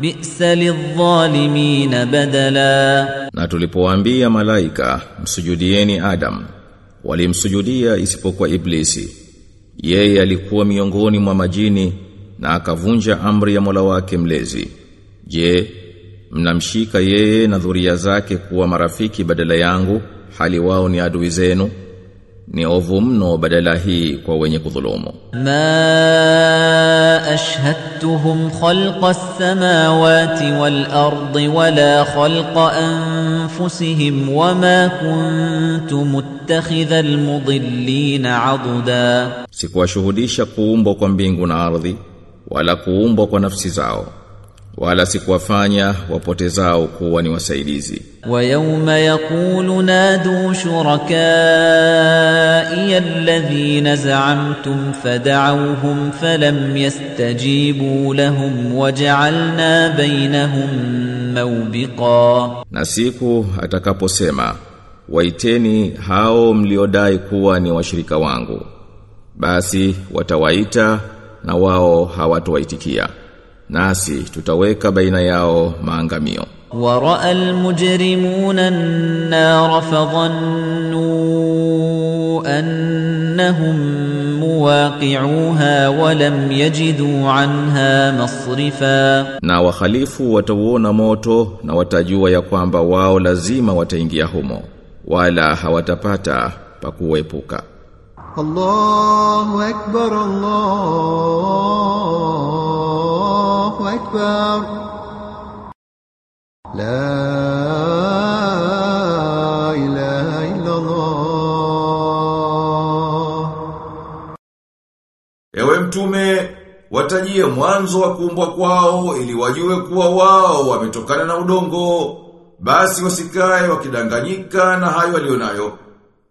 bi'sa lidh-dhalimina badala. Na tulipowaambia malaika msujudieni adam walimsujudia isipokuwa iblisi. Yeye alikuwa miongoni mwa majini na akavunja amri ya Mola wake mlezi. Je mnamshika yeye na dhuria zake kuwa marafiki badala yangu hali wao ni adui zenu? ni ovu mno badala hii kwa wenye kudhulumu ما أشهدتهم خلق السماوات والأرض ولا خلق أنفسهم وما كنت متخذ المضلين عضدا sikuwashuhudisha kuumbwa kwa mbingu na ardhi wala kuumbwa kwa nafsi zao wala sikuwafanya wapotezao kuwa ni wasaidizi. Wa yawma yaqulu nadu shurakai alladhina za'amtum fad'awhum falam yastajibu lahum waj'alna bainahum mawbiqa, na siku atakaposema waiteni hao mliodai kuwa ni washirika wangu, basi watawaita na wao hawatowaitikia nasi tutaweka baina yao maangamio. Waraa almujrimuna an-nar fadhannu annahum muwaqi'uha wa lam yajidu 'anha masrifa. Na wakhalifu watauona moto na watajua ya kwamba wao lazima wataingia humo wala hawatapata pa kuepuka Allahu akbar Allah. أكبر لا إله إلا الله Ewe mtume, watajie mwanzo wa kuumbwa kwao ili wajue kuwa wao wametokana na udongo, basi wasikae wakidanganyika na hayo walionayo.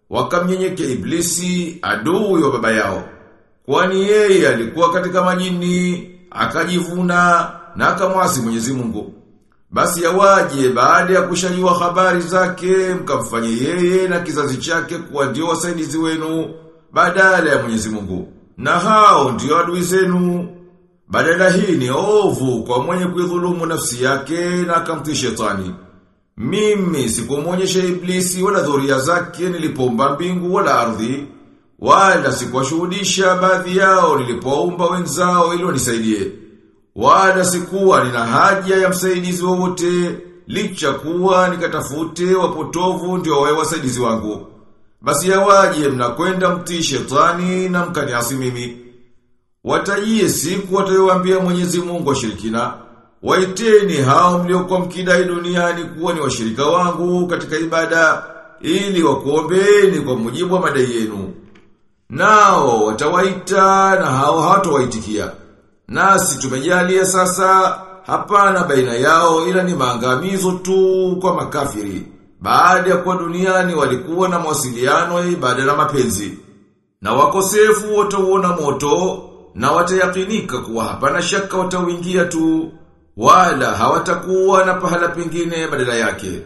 Wakamnyenyekea Iblisi, adui wa baba yao. Kwani yeye alikuwa katika majini, akajivuna na akamwasi Mwenyezi Mungu. Basi yawaje baada ya kushanyiwa habari zake mkamfanye yeye na kizazi chake kuwa ndio wasaidizi wenu badala ya Mwenyezi Mungu. Na hao ndio adui zenu. Badala hii ni ovu kwa mwenye kuidhulumu nafsi yake na akamtii shetani. Mimi sikumwonyesha iblisi wala dhuria zake nilipomba mbingu wala ardhi, wala sikuwashuhudisha baadhi yao nilipoumba wenzao ili wanisaidie. Wala sikuwa nina haja ya msaidizi wowote, licha kuwa nikatafute wapotovu ndio wawe wasaidizi wangu. Basi yawaje mnakwenda mtii shetani na mkaniasi mimi. Watajie siku watayowaambia Mwenyezi Mungu washirikina. Waiteni hao mliokuwa mkidai duniani kuwa ni washirika wangu katika ibada ili wakuombeeni kwa mujibu wa madai yenu. Nao watawaita na hao hawatawaitikia. Nasi tumejalia sasa hapana baina yao ila ni maangamizo tu kwa makafiri. Baada ya kuwa duniani walikuwa na mawasiliano ya ibada na mapenzi. Na wakosefu watauona moto na watayakinika kuwa hapana shaka watauingia tu wala hawatakuwa na pahala pengine badala yake.